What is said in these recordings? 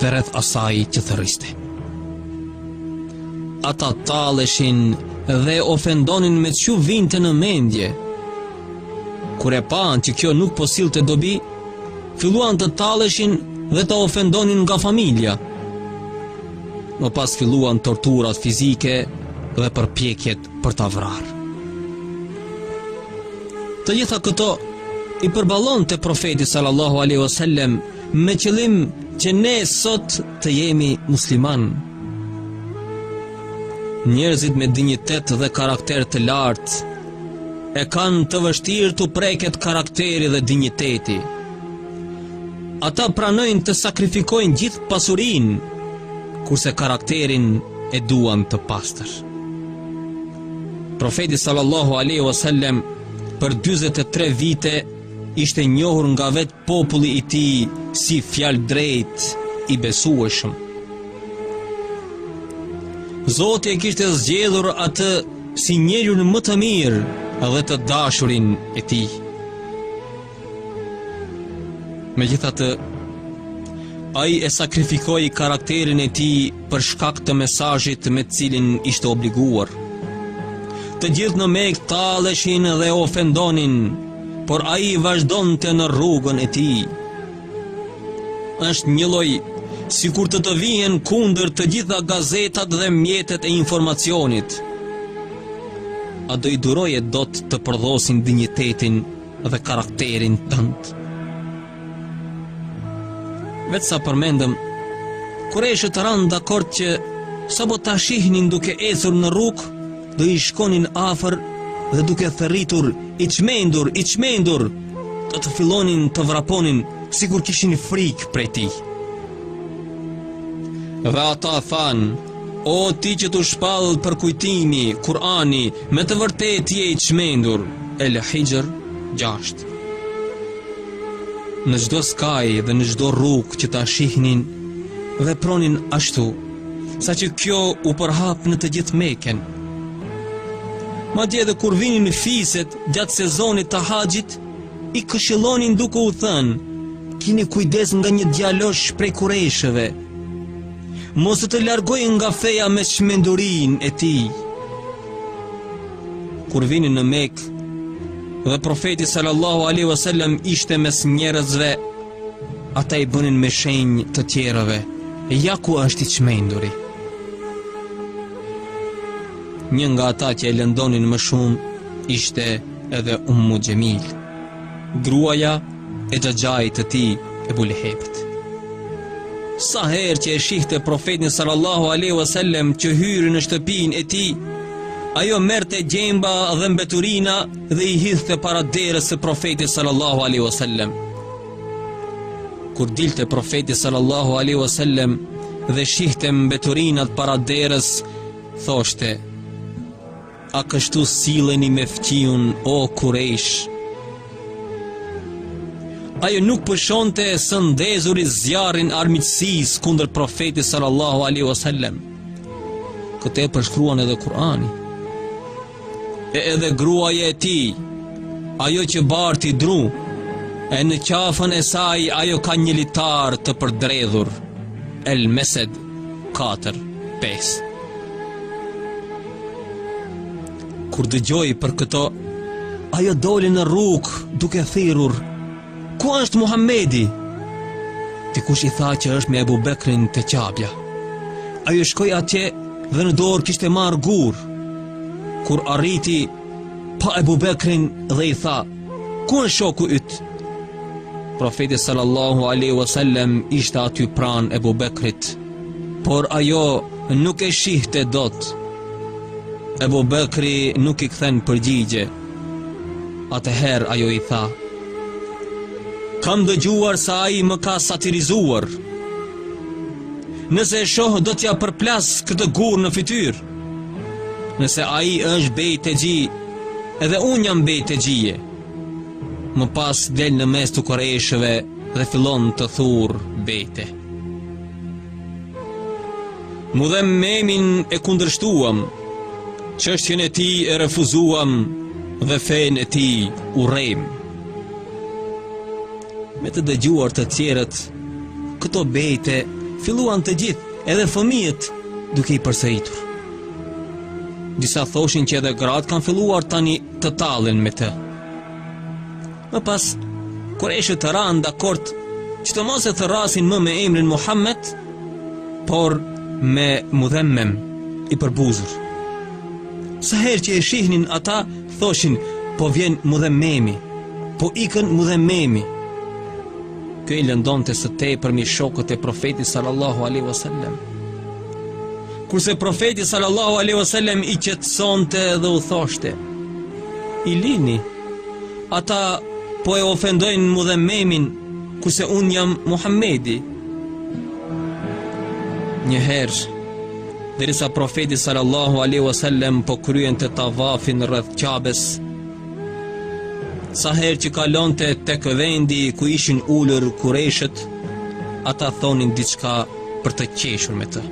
dhe rreth asaj që thërriste. Ata talleshin dhe e ofendonin me ç'u vinte në mendje. Kur e panë që kjo nuk po sillte dobi, filluan të talleshin dhe ta ofendonin nga familja. Më pas filluan torturat fizike dhe përpjekjet për ta vrarë. Të gjitha këto i përballonte profeti sallallahu alaihi wasallam Me qëllim që ne sot të jemi muslimanë. Njerëzit me dinjitet dhe karakter të lartë e kanë të vështirë t'u preket karakteri dhe dinjiteti. Ata pranojnë të sakrifikojnë gjithë pasurinë, kurse karakterin e duan të pastër. Profeti sallallahu alaihi wasallam për 43 vite ishte njohur nga vetë Populli i tij si fjalëdrejtë i besueshëm. Zoti e kishte zgjedhur atë si njeriun më të mirë dhe të dashurin e tij. Megjithatë, ai e sakrifikoi karakterin e tij për shkak të mesazhit me të cilin ishte obliguar. Të gjithë në Mekë talleshin dhe e ofendonin, Por ai vazhdonte në rrugën e tij. Është një lloj sikur të të vihen kundër të gjitha gazetat dhe mjetet e informacionit. A do i duroje dot të të përdhosin dinjitetin dhe karakterin tënd? Veç sa përmendëm, kurejshët ranë dakord që sapo ta shihnin duke ecur në rrugë, do i shkonin afër dhe duke thërritur i çmendur, i çmendur, do të fillonin të vraponin sikur kishin frikë prej tij. Dhe ata thanë, o ti që t'u shpall përkujtimi, Kurani, me të vërtetë je i çmendur, El Hixhr 6. Në çdo skaj dhe në çdo rrugë që ta shihnin, vepronin ashtu, saqë kjo u përhap në të gjithë Mekën. Madje edhe kur vinin fiset gjatë sezonit të haxhit, i këshilonin duke u thënë, kini kujdes nga një djalosh prej kurejshëve, mos të të largojë nga feja me çmendurinë e tij. Kur vinin në Mekë dhe profeti sallallahu alaihi wasallam ishte mes njerëzve, ata ia bënin me shenjë të tjerëve, ja ku është i çmenduri. Një nga ata që e lëndonin më shumë ishte edhe Ummu Xhemil. Gruaja e xhaxhait të tij Ebu Lehebit. Sa herë që e shihte profetin sallallahu alaihi wasallam që hynte në shtëpinë e tij, ajo merrte gjemba dhe mbeturina dhe i hidhte para derës së profetit sallallahu alaihi wasallam. Kur dilte profeti sallallahu alaihi wasallam dhe shihte mbeturinat para derës, thoshte: A kështu silleni me fqiun o Kurejsh? Ajo nuk pushonte së ndezuri zjarrin e armiqësisë kundër profetit sallallahu alaihi wasallam. Këtë e përshkruan edhe Kurani. E edhe gruaja e tij, ajo që barti dru, e në qafën e saj ajo ka një litar të përdredhur. El Mesed 4 5 Kur dëgjoi për këto, ajo doli në rrugë duke thirrur: "Ku është Muhamedi?" Dikush i tha që është me Ebu Bekrin te Qabja. Ajo shkoi atje dhe në dorë kishte marrë gurë. Kur arriti, pa Ebu Bekrin dhe i tha: "Ku është shoku yt?" Profeti sallallahu alaihi wasallam ishte aty pranë Ebu Bekrit. Por ajo nuk e shihte dot. Ebu Bekri nuk i kthen përgjigje. Atëherë ajo i tha: Kam dëgjuar se ai më ka satirizuar. Nëse e shoh do t'ia përplas këtë gur në fytyrë. Nëse ai është bejtexhi, edhe unë jam bejtexhie. Më pas del në mes të kurejshëve dhe fillon të thurë bejte. Mudhemmemin e kundërshtuam, çështjen e tij e refuzuam dhe fenë e tij urrejmë. Me të dëgjuar të tjerët, këto bejte filluan të gjithë edhe fëmijët duke i përsëritur. Disa thoshin që edhe gratë kanë filluar tani të tallen me të. Më pas, kurejshët ranë dakord që të mos e thërrasin më me emrin Muhammed, por me mudhemmem i përbuzur. Sa herë që e shihnin ata, thoshin, po vjen mudhemmemi, po ikën mudhemmemi. Kjo i lëndonte së tepërmi shokët e profetit sallallahu aleyhi wasallam. Kurse profeti sallallahu aleyhi wasallam i qetësonte dhe u thoshte, i lini, Ata po e ofendojnë Mudhememin kurse unë jam Muhammedi. Një herë, derisa profeti sallallahu alaihi wasallam po kryente tavafin rreth Qabes, sa herë që kalonte tek vendi ku ishin ulur kureshët, ata thonin diçka për të qeshur me të.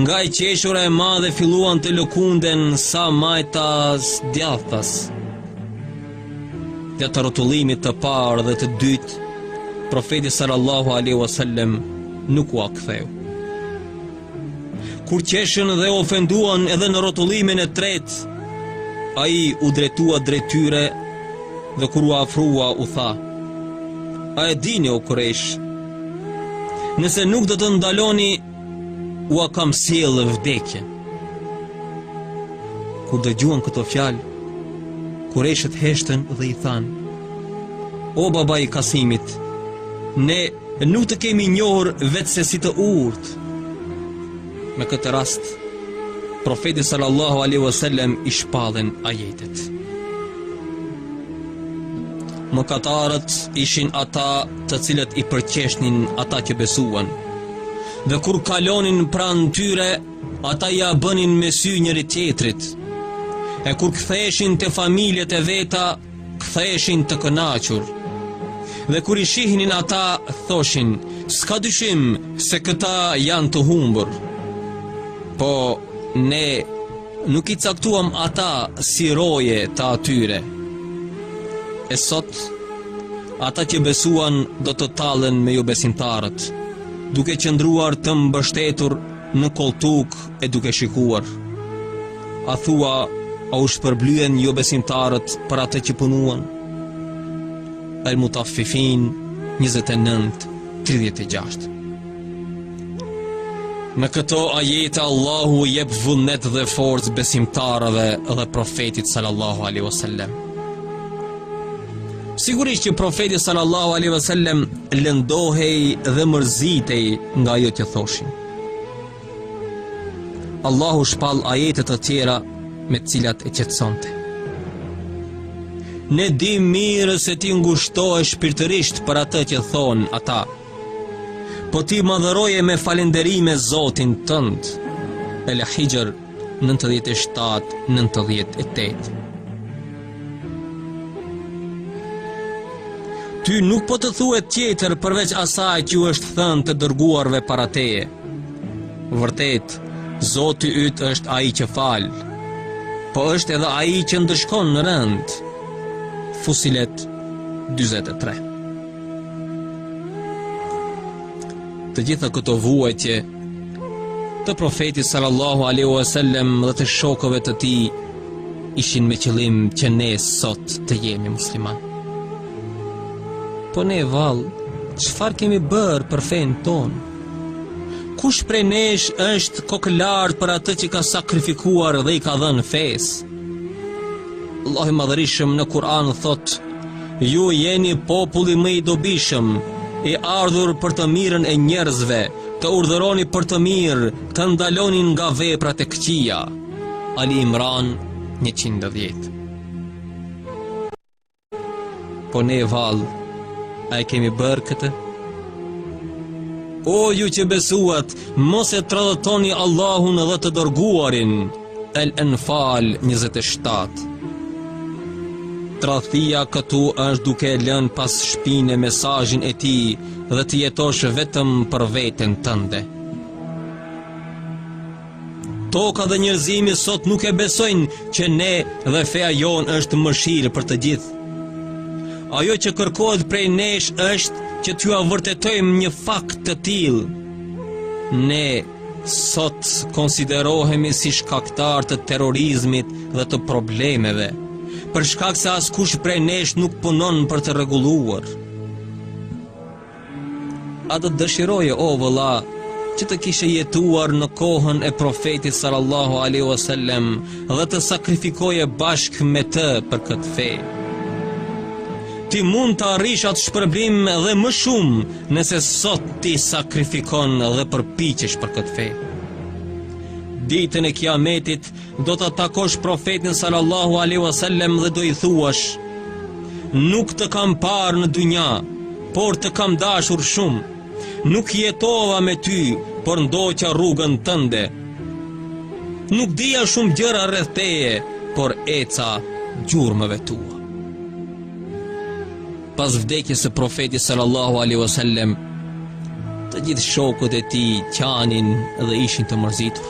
Nga e qeshura e madhe filluan të lëkunden sa majtas djathtas. Gjatë rrotullimit të parë dhe të dytë, profeti sallallahu alaihi wasallam nuk ua ktheu. Kur qeshën dhe e ofenduan edhe në rrotullimin e tretë, ai u drejtua drejt tyre dhe kur u afrua u tha: A e dini o Kurejsh? Nëse nuk do të ndaloni Ua kam sjellë vdekjen Kur dëgjuan këto fjalë Kurejshët heshtën dhe i thanë O babai i Kasimit Ne nuk të kemi njohur veçse si të urtë Me këtë rast profetit sallallahu aleyhi wasallam i shpallen ajetet Mëkatarët ishin ata të cilët i përqeshnin ata që besuan. Dhe kur kalonin pranë tyre, ata ia bënin me sy njëri-tjetrit. E kur ktheheshin te familjet e veta, ktheheshin të kënaqur. Dhe kur i shihnin ata, thoshin: "S'ka dyshim se këta janë të humbur." Po ne nuk i caktuam ata si roje të atyre. E sot Ata që besuan do të tallen me jobesimtarët, duke qëndruar të mbështetur në kolltukë e duke shikuar. A thua, a u shpërblyen jobesimtarët për atë që punuan? El Mutaffifin 29:36. Në këto ajete Allahu i jep vullnet dhe forcë besimtarëve dhe profetit sallallahu alaihi wasallam. Sigurisht që profeti sallallahu alaihi wasallam lëndohej dhe mërzitej nga ajo që thoshin. Allahu shpall ajete të tjera me të cilat e qetësonte. Ne e dimë mirë se ti ngushtohesh shpirtërisht për atë që thonë ata. Po ti madhëroje me falënderim Zotin tënd. El-Hijr 97-98 Ty nuk po të thuhet tjetër përveç asaj që ju është thënë të dërguarve para teje. Vërtet, Zoti yt është ai që fal, po është edhe ai që ndëshkon rëndë. Fusilet 43. Të gjitha këto vuajtje të profetit sallallahu alaihi wasallam dhe të shokëve të tij ishin me qëllim që ne sot të jemi muslimanë. Po ne vallë, çfarë kemi bërë për fenë tonë? Kush prej nesh është kokëlartë për atë që ka sakrifikuar dhe i ka dhënë fesë? Allahu i madhërishëm në Kur'an thotë: Ju jeni populli më i dobishëm, i ardhur për të mirën e njerëzve. Të urdhëroni për të mirë, të ndaloni nga veprat e këqija. Ali Imran 110. Po ne vallë, a e kemi bërë këtë? O ju që besuat, mos e tradhëtoni Allahun dhe të dërguarin. El Enfal 27. Tradhtia këtu është duke e lënë pas shpine mesazhin e tij, dhe të jetosh vetëm për veten tënde. Toka dhe njerëzimi sot nuk e besojnë që ne dhe feja jonë është mëshirë për të gjithë. Ajo që kërkohet prej nesh është që t'jua vërtetojmë një fakt të tillë. Ne sot konsiderohemi si shkaktarë të terrorizmit dhe të problemeve, për shkak se askush prej nesh nuk punon për të rregulluar. A do të dëshiroje o vëlla që të kishe jetuar në kohën e profetit sallallahu alaihi wasallam dhe të sakrifikoje bashkë me të për këtë fe? Ti mund të arrish atë shpërblim dhe më shumë nëse sot ti sakrifikon dhe përpiqesh për këtë fe. Ditën e Kiametit do ta takosh profetin sallallahu alaihi wasallam dhe do i thuash: Nuk të kam parë në dynja, por të kam dashur shumë. Nuk jetova me ty, por ndoqa rrugën tënde. Nuk dija shumë gjëra rreth teje, por eca gjurmëve tua. Pas vdekjes së Profetit sallallahu alaihi wasallam, të gjithë shokët e tij qanin dhe ishin të mërzitur.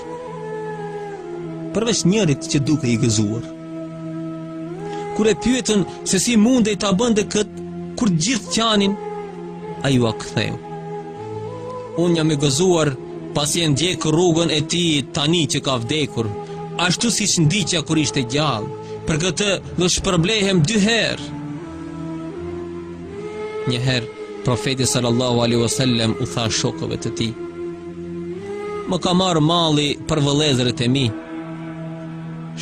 Përveç njërit që dukej i gëzuar. Kur e pyetën se si mundej ta bënte këtë kur të gjithë qanin, ai ua ktheu. Unë jam i gëzuar pasi e ndjek rrugën e tij tani që ka vdekur, ashtu siç ndiqja kur ishte gjallë. Për këtë do shpërblehem dy herë. Njëherë, profeti sallallahu alaihi wasallam u tha shokëve të tij: "Më ka marrë malli për vëllezërit e mi."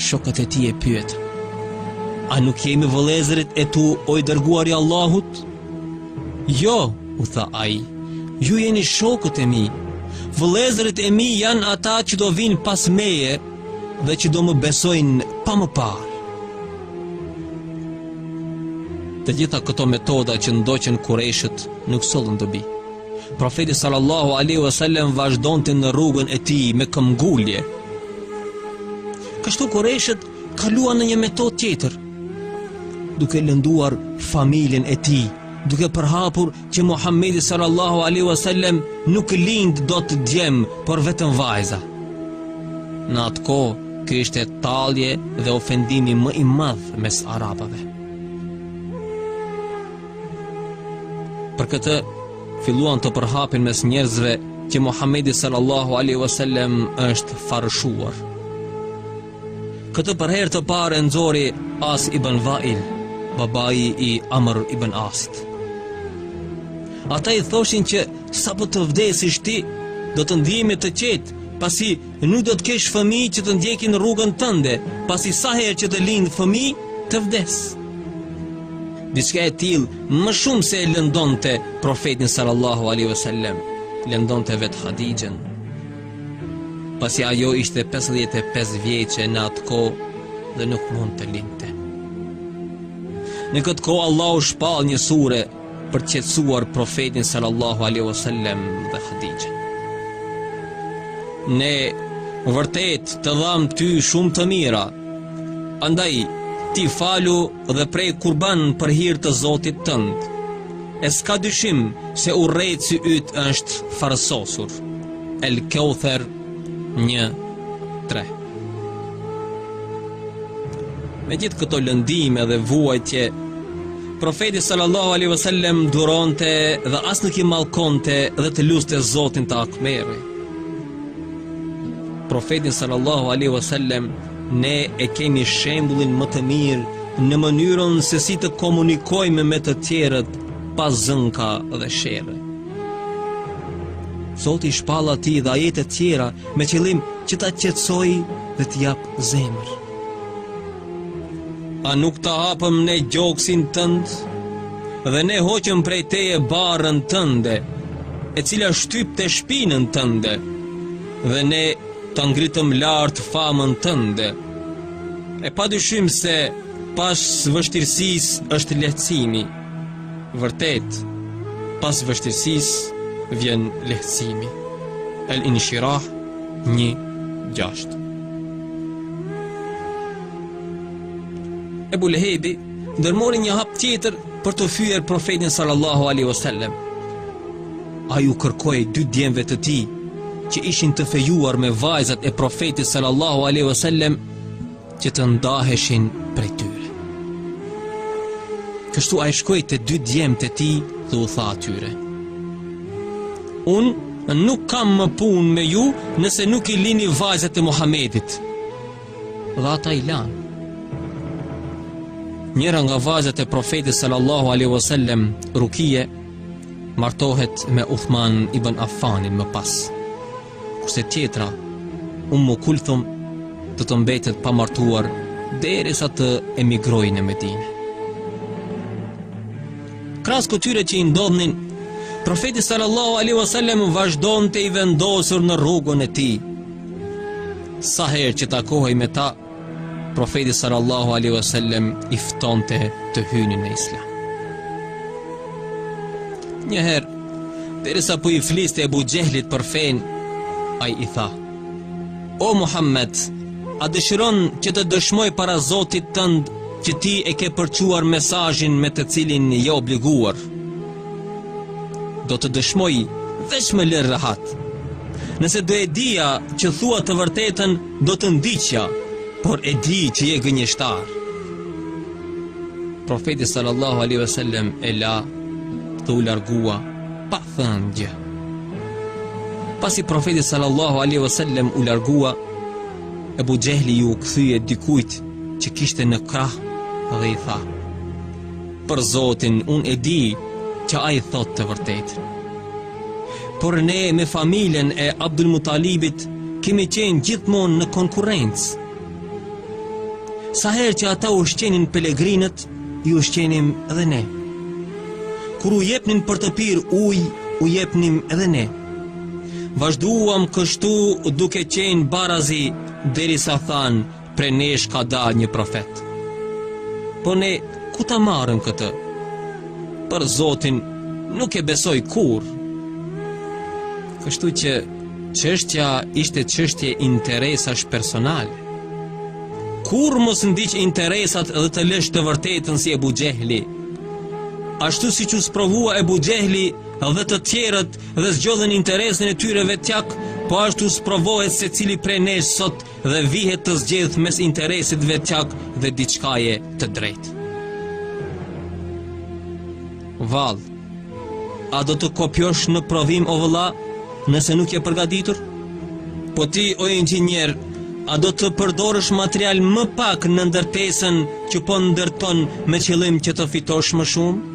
Shokët e tij e pyetën: "A nuk jemi vëllezërit e tu o i dërguari i Allahut?" "Jo," u tha ai. "Ju jeni shokët e mi. Vëllezërit e mi janë ata që do vijnë pas meje dhe që do më besojnë pa më parë." Të gjitha këto metoda që ndoqën kurejshët nuk sollën dobi. Profeti sallallahu alaihi wasallam vazhdonte në rrugën e tij me këmbëngulje. Kështu kurejshët kaluan në një metodë tjetër, duke lënduar familjen e tij, duke përhapur që Muhammedi sallallahu alaihi wasallam nuk lindte dot djem, por vetëm vajza. Në atë kohë, kjo ishte tallje dhe ofendimi më i madh mes arabëve. Për këtë filluan të përhapin mes njerëzve që Muhammedi sallallahu alaihi wasallam është farëshuar. Këtë për herë të parë e nxori As ibn Vail, babai i Amr ibn Asit. Ata i thoshin që sapo të vdesësh ti, do të ndihemi të qetë, pasi nuk do të kesh fëmijë që të ndjekin rrugën tënde, pasi sa herë që të lind fëmijë, të vdes. Diçka e tillë më shumë se e lëndonte profetin sallallahu alaihi wasallam, lëndonte vetë Hadixhen. pasi ajo ishte 55 vjeçe në atë kohë dhe nuk mund të lindte. Në këtë kohë Allahu shpall një sure për të qetësuar profetin sallallahu alaihi wasallam dhe Hadixhen. Ne vërtet të dhamë ty shumë të mira, andaj ti falu dhe prej kurban për hir të Zotit tënd, e s'ka dyshim se urrejtësi yt është farësosur. El Kauther 1 3 Me gjithë këto lëndime dhe vuajtje Profeti sallallahu alaihi wasallam duronte dhe as nuk i mallkonte dhe të luste Zotin të hakmerrej. Profeti sallallahu alaihi wasallam ne e kemi shembullin më të mirë në mënyrën se si të komunikojmë me të tjerët pa zënka dhe sherre. Zoti shpall atij dhe ajete tjera me qëllim që ta qetësojë dhe t'i japë zemër. A nuk ta hapëm ne gjoksin tënd dhe ne hoqëm prej teje barrën tënde, e cila shtypte shpinën tënde dhe ne ta ngritëm lart famën tënde. E pa dyshim se pas vështirësisë është lehtësimi. Vërtet, pas vështirësisë vjen lehtësimi. El Inshirah 1:6. Ebu Lehebi ndërmori një hap tjetër për ta fyer profetin sallallahu alaihi wasallam. Ai u kërkoi dy djemve të tij që ishin të fejuar me vajzat e profetit sallallahu alaihi wasallam që të ndaheshin prej tyre. Kështu ai shkoi te dy djemtë e tij dhe u tha atyre. Unë nuk kam më punë me ju nëse nuk i lini vajzat e Muhammedit. Dhe ata i lanë. Njëra nga vajzat e profetit sallallahu alaihi wasallam, Rukie, martohet me Uthman ibn Affanin më pas. kurse tjetra, Ummu Kulthum, do të mbetet pa martuar derisa të emigrojë në Medinë. Krahas këtyre që i ndodhnin, profeti sallallahu alaihi wasallam vazhdonte i vendosur në rrugën e tij. Sa herë që takohej me ta, Profeti sallallahu alaihi wasallam i ftonte të hynin në Islam. Një herë, derisa po i fliste Ebu Xhehlit për fenë, ai i tha: "O Muhammed, a dëshiron që të dëshmoj para Zotit tënd që ti e ke përçuar mesazhin me të cilin je obliguar?" Do të dëshmoj veç më lër rehat. Nëse do e dija që thua të vërtetën, Do të ndiqja, por e di që je gënjeshtar. Profeti sallallahu alaihi wasallam e la dhe u largua pa thënë gjë. Pasi profeti sallallahu alaihi wasallam u largua, Ebu Xhehli iu kthye dikujt që kishte në krah dhe i tha: "Për Zotin, unë e di që ai thotë të vërtetën." Por ne me familjen e Abdul Mutalibit kemi qenë gjithmonë në konkurrencë. Sa herë që ata ushqenin pelegrinët, i ushqenim edhe ne. Kur u jepnin për të pirë ujë, u jepnim edhe ne. Vazhduam kështu duke qenë barazi, derisa thanë, Prej nesh ka dalë një profet Po ne ku ta marrim këtë Për zotin nuk e besoj kurrë Kështu që çështja ishte çështje interesash personale Kurrë mos ndiq interesat dhe të lësh të vërtetën si Ebu Xhehli Ashtu siç u sprovua Ebu Xhehli dhe të tjerët dhe zgjodhën interesin e tyre vetjak Po ashtu sprovohet secili prej nesh sot dhe vihet të zgjedhë mes interesit vetjak dhe diçkaje të drejtë. Vallë, a do të kopjosh në provim o vëlla nëse nuk je përgatitur? Po ti o inxhinier, a do të përdorësh material më pak në ndërtesën që po ndërton me qëllim që të fitosh më shumë?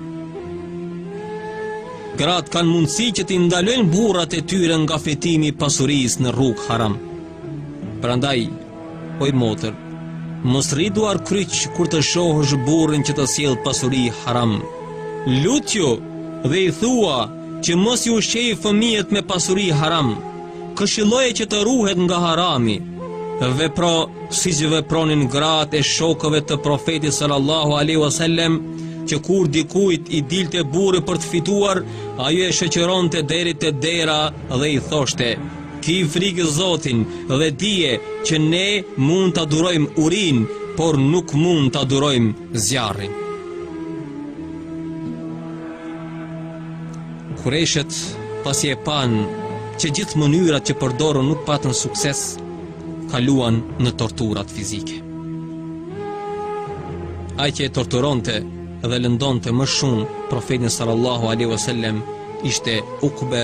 Gratë kanë mundësi që t'i ndalojnë burrat e tyre nga fitimi i pasurisë në rrugë haram. Prandaj, oj motër, mos rri duarkryq kur të shohësh burrin që të sjell pasuri haram. Lutju dhe i thua që mos i ushqejë fëmijët me pasuri haram. Këshilloje që të ruhet nga harami. Vepro siç vepronin gratë e shokëve të Profetit sallallahu alaihi wasallam, që kur dikujt i dilte burri për të fituar, ajo e shoqëronte deri te dera dhe i thoshte: Ki frikë Zotin dhe dije që ne mund ta durojmë urinë, por nuk mund ta durojmë zjarrin. Kurejshët pasi e panë që gjithë mënyrat që përdorën nuk patën sukses, kaluan në torturat fizike. Ai që e torturonte dhe lëndonte më shumë profetin sallallahu alaihi wasallam ishte Ukbe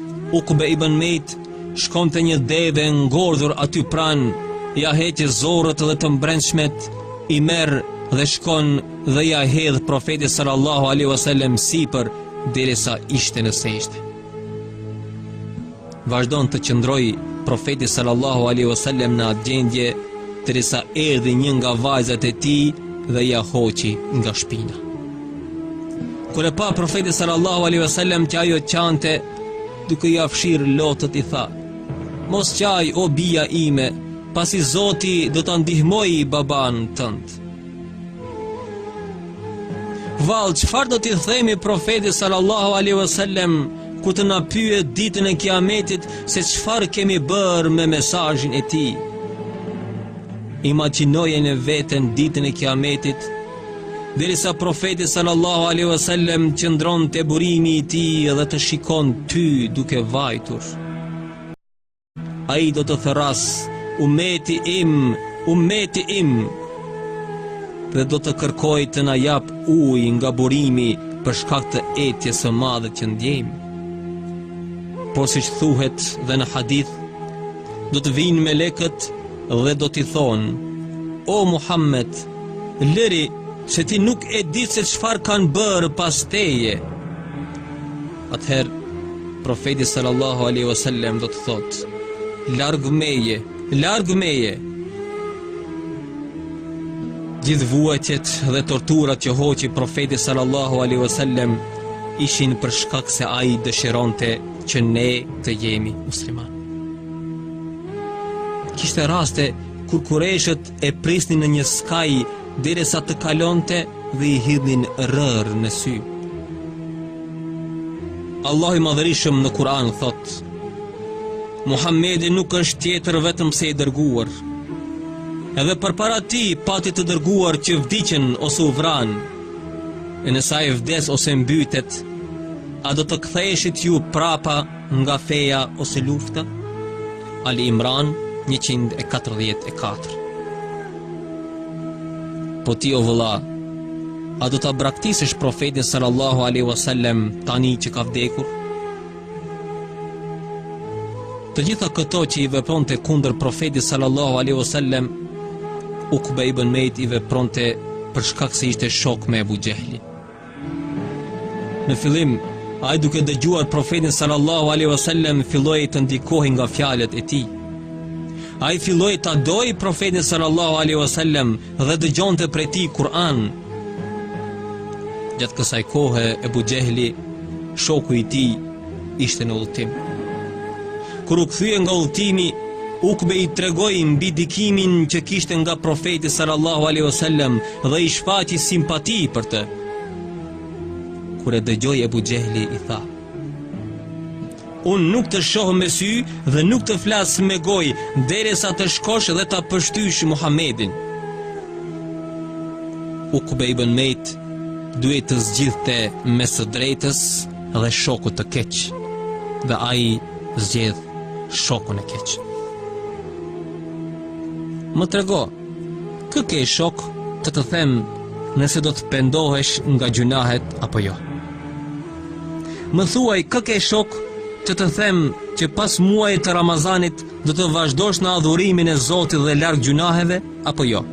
Ukbe ibn Mejt shkon te një deve e ngordhur aty pranë, ia heq zorrët dhe të mbrenshmet, i merr dhe shkon dhe ia hedh profetit sallallahu alaihi wasallam sipër, derisa ishte në sexhde. Vazhdoi të qëndrojë profeti sallallahu alaihi wasallam në atë gjendje, derisa erdhi një nga vajzat e tij dhe ia hoqi nga shpina. Kur e pa profetin sallallahu alaihi wasallam që ajo qante duke ia fshirë lotët i tha: Mos qaj o bija ime, pasi Zoti do ta ndihmojë babanë tënd. Vallë, çfarë do t'i themi profetit sallallahu alaihi wasallam kur të na pyet ditën e Kiametit se çfarë kemi bërë me mesazhin e tij? Imagjinojeni veten ditën e Kiametit Derisa profeti sallallahu alaihi wasallam qëndron te burimi i tij dhe të shikon ty duke vajtur. Ai do të thërrasë, "Umeti im, umeti im." Dhe do të kërkojë të na japë ujë nga burimi për shkak të etjes së madhe që ndjejmë. Por siç thuhet dhe në hadith, do të vijnë melekët dhe do t'i thonë: "O Muhammed, Lëri, se ti nuk e di se çfarë kanë bërë pas teje. Atëherë, profeti sallallahu aleyhi vësallem do të thotë, larg meje, larg meje. Gjithë vuajtjet dhe torturat që hoqi profeti sallallahu aleyhi vësallem, ishin për shkak se ai dëshironte që ne të jemi muslimanë. Kishte raste kur kureshët E prisnin në një skaj derisa të kalonte dhe i hidhnin rërë në sy. Allahu i madhërishëm në Kur'an thotë, Muhammedi nuk është tjetër vetëm se i dërguar. Edhe përpara tij pati të dërguar që vdiqën ose u vranë, e nëse ai vdes ose mbytet, a do të ktheheshit ju prapa Nga feja ose lufta? Ali Imran 144 Po ti o vëlla, a do ta braktisësh profetin sallallahu alaihi wasallam tani që ka vdekur? Të gjitha këto që i vepronte kundër profetit sallallahu alaihi wasallam Ukbe ibn Mejt i vepronte për shkak se ishte shok me Ebu Xhehlin. Në fillim, ai duke dëgjuar profetin sallallahu alaihi wasallam filloi të ndikohej nga fjalët e tij. Ai filloi ta dojë profetin sallallahu alaihi wasallam dhe dëgjonte prej tij Kur'an. Gjatë kësaj kohe Ebu Xhehli, shoku i tij ishte në udhëtim. Kur u kthye nga udhëtimi, Ukbe i tregoi mbi ndikimin që kishte nga profeti sallallahu alaihi wasallam dhe i shfaqi simpati për të. Kur e dëgjoi Ebu Xhehli i tha: Unë nuk të shoh me sy dhe nuk të flas me gojë derisa të shkosh dhe ta pështysh Muhamedin. Ukbe ibn Muajt duhej të zgjidhte mes së drejtës dhe shokut të keq dhe ai zgjodhi shokun e keq. Më trego, kë ke shok të të them nëse do të pendohesh nga gjynahet apo jo. Më thuaj kë ke shok të të them që pas muajit të Ramazanit Do të vazhdosh në adhurimin e Zotit dhe larg gjynaheve apo jo?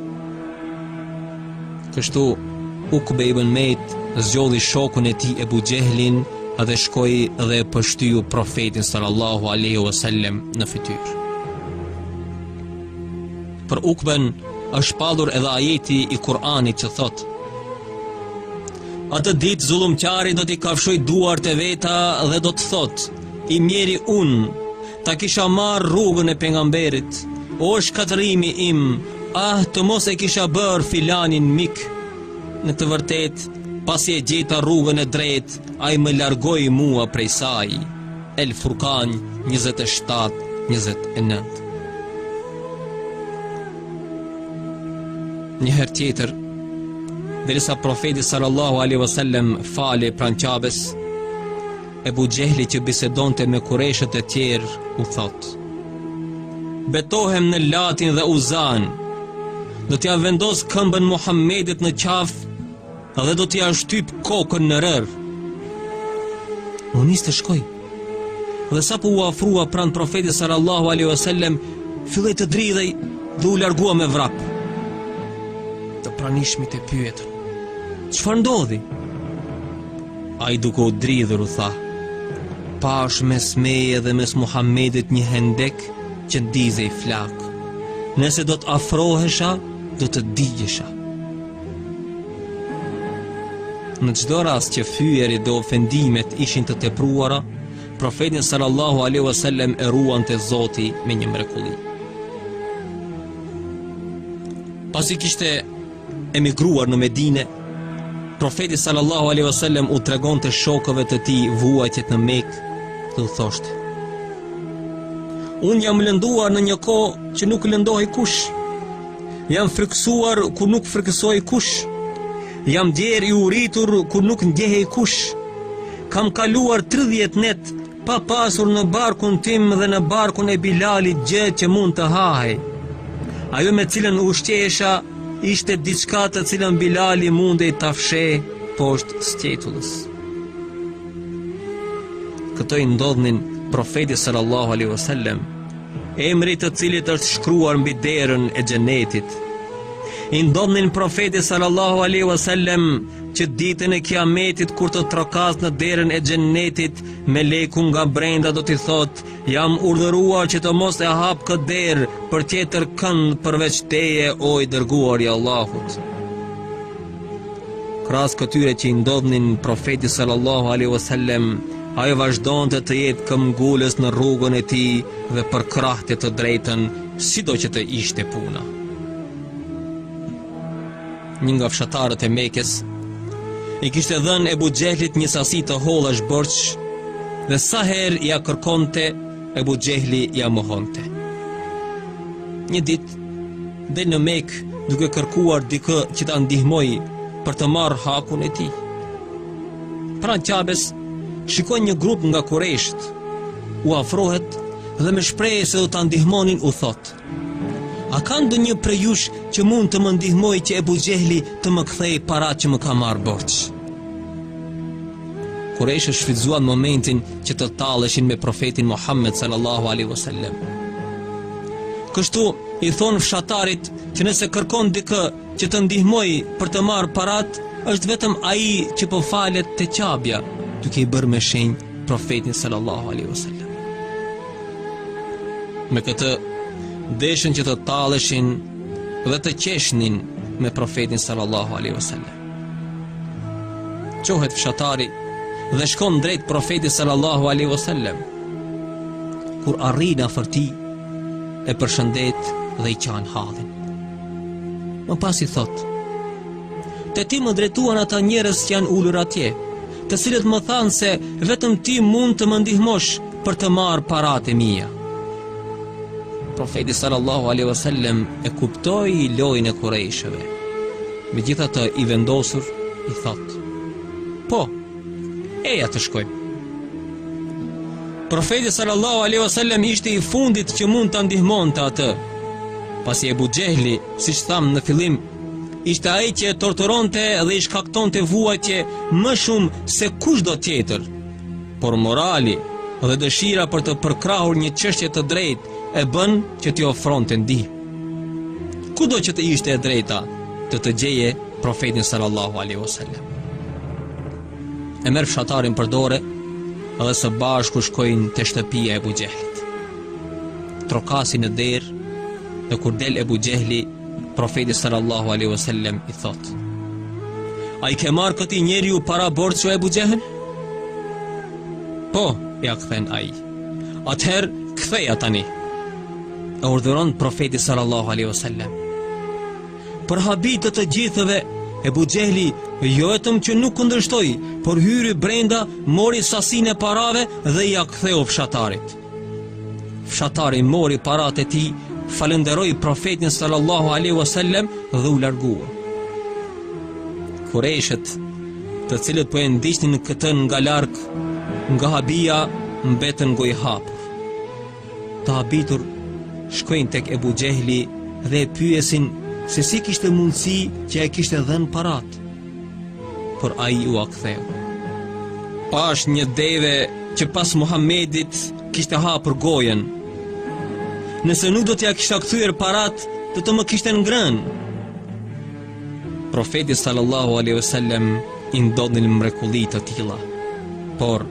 Kështu Ukbe ibn Muajt zgjodhi shokun e tij Ebu Xhehlin dhe shkoi dhe e pështyu profetin sallallahu alaihi wasallam në fytyrë. Për Ukben është shpallur edhe ajeti i Kur'anit që thotë: Atë ditë zullumqari do t'i kafshojë duart e veta dhe do të thotë: I mjeri unë Ta kisha marrë rrugën e pejgamberit, o shkatërrimi im, ah të mos e kisha bërë filanin mik. Në të vërtetë, pasi e gjeta rrugën e drejtë, ai më largoi mua prej saj. El Furkan 27 29. Një herë tjetër, derisa profeti sallallahu alaihi wasallam falej pranë Qabes, Ebu Xhehli që bisedonte me Kurejshët e tjerë, u thotë, Betohem në Latin dhe Uzanë, do t'ia vendos këmbën Muhamedit në qafë dhe do t'ia shtyp kokën në rërë. U nis të shkojë. Dhe sapo u afrua pranë profetit sallallahu alaihi wasallam, filloi të dridhej dhe u largua me vrap. Të pranishmit e pyetën: "Çfarë ndodhi?" Ai duke u dridhur u tha, Pashë mes meje dhe mes Muhamedit një hendek që ndizej flakë. Nëse do të afrohesha, do të digjesha. Në çdo rast që fyerjet dhe ofendimet ishin të tepruara, profetin sallallahu alaihi wasallam e ruante Zoti me një mrekulli. Pasi kishte emigruar në Medine, profeti sallallahu alaihi wasallam u tregonte shokëve të tij vuajtjet në Mekë, dhe u thoshte. Unë jam lënduar në një kohë që nuk lëndohej kush. Jam frikësuar kur nuk frikësohej kush. Jam ndjerë i uritur kur nuk ndjehej kush. Kam kaluar 30 net Pa pasur në barkun tim dhe në barkun e Bilalit gjë që mund të hahej. Ajo me cilën ushqesha ishte diçka të cilën Bilali mundej ta fshihte poshtë sqetullës. Këto i ndodhnin profetit sallallahu alaihi wasallam, emri i të cilit është shkruar mbi derën e xhenetit. I ndodhnin profetit sallallahu alaihi wasallam që ditën e Kiametit kur të trokasë në derën e xhenetit Meleku nga brenda do t'i thotë, jam urdhëruar që të mos e hap këtë derë për tjetër kënd përveç teje o i dërguar i Allahut. Krahas këtyre që i ndodhnin profetit sallallahu alaihi wasallam, ai vazhdonte të jetë këmbëngulës në rrugën e tij dhe përkrahte të drejtën, sido që të ishte puna. Një nga fshatarët e Mekës i kishte dhënë Ebu Xhehlit një sasi të hollash borxh dhe sa herë ia kërkonte Ebu Xhehli ia mohonte. Një ditë del në Mekë duke kërkuar dikë që ta ndihmojë për të marrë hakun e tij. Pranë Qabes shikon një grup nga kureshët, u afrohet dhe me shpresë se do ta ndihmonin u thotë: A ka ndonjë prej jush që mund të më ndihmojë që Ebu Xhehli të më kthejë paratë që më ka marrë borxh? Kurejshët shfrytëzuan momentin që të talleshin me profetin Muhammed sallallahu alaihi wasallam. Kështu i thonë fshatarit që nëse kërkon dikë Që të ndihmojë për të marrë paratë është vetëm ai që po falet te qabja duke i bërë me shenjë profetin sallallahu alaihi wasallam. Me këtë deshën që të talleshin dhe të qeshnin me profetin sallallahu alaihi wasallam. Çohet fshatari dhe shkon drejt profetit sallallahu alaihi wasallam. Kur arrin afër tij e përshëndet dhe i qan hallin. Më pas i thotë, Te ti më drejtuan ata njerëz që janë ulur atje, të cilët më thanë se vetëm ti mund të më ndihmosh për të marrë paratë e mia. Profeti sallallahu aleyhi wa sallem e kuptoi lojën e kurejshëve. Megjithatë i vendosur, i thotë, Po, Eja të shkojmë. Profeti sallallahu alaihi wasallam ishte i fundit që mund ta ndihmonte atë. Pasi Ebu Xhehli, siç thamë në fillim, ishte ai që e torturonte dhe i shkaktonte vuajtje më shumë se kushdo tjetër. Por morali dhe dëshira për të përkrahur një çështje të drejtë e bën që t'i ofronte ndihmë. Kudo që të ishte e drejta, do të gjeje profetin sallallahu alaihi wasallam. E merr fshatarin përdore dhe së bashku shkojnë te shtëpia e Ebu Xhehlit. Trokasin në derë dhe kur del Ebu Xhehli, profeti sallallahu alaihi wasallam i thotë: "A i ke marrë këtij njeriu para borxh Ebu Xhehl?" Po, ia kthen ai. Atëherë ktheja tani. E urdhëron profeti sallallahu alaihi wasallam. Për habi të të gjithëve, Ebu Xhehli jo vetëm që nuk kundërshtoi, por hyri brenda, mori sasinë e parave dhe ia ktheu fshatarit. Fshatari mori paratë e tij, falënderoi profetin sallallahu alaihi wasallam dhe u largua. Kurejshët të cilët po e ndiqnin këtë nga larg, nga habia mbetën gojëhapur. Të habitur shkojnë tek Ebu Xhehli dhe e pyesin se si kishte mundësi që ia kishte dhënë paratë. Por ai ua ktheu. Pashë një deve që pas Muhamedit kishte hapur gojën. Nëse nuk do t'ia kisha kthyer paratë, do të më kishte ngrënë. Profetit sallallahu alaihi wasallam i ndodhnin mrekulli të tilla. Por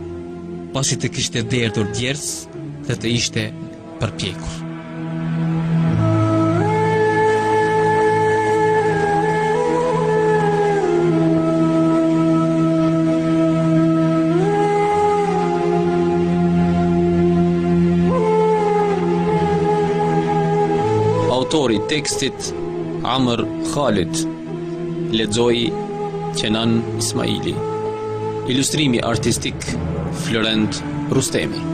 pasi të kishte derdhur djersë dhe të ishte përpjekur. Autori i tekstit Amr Khalid, lexoi Kenan Ismaili. Ilustrimi artistik Florent Rustemi.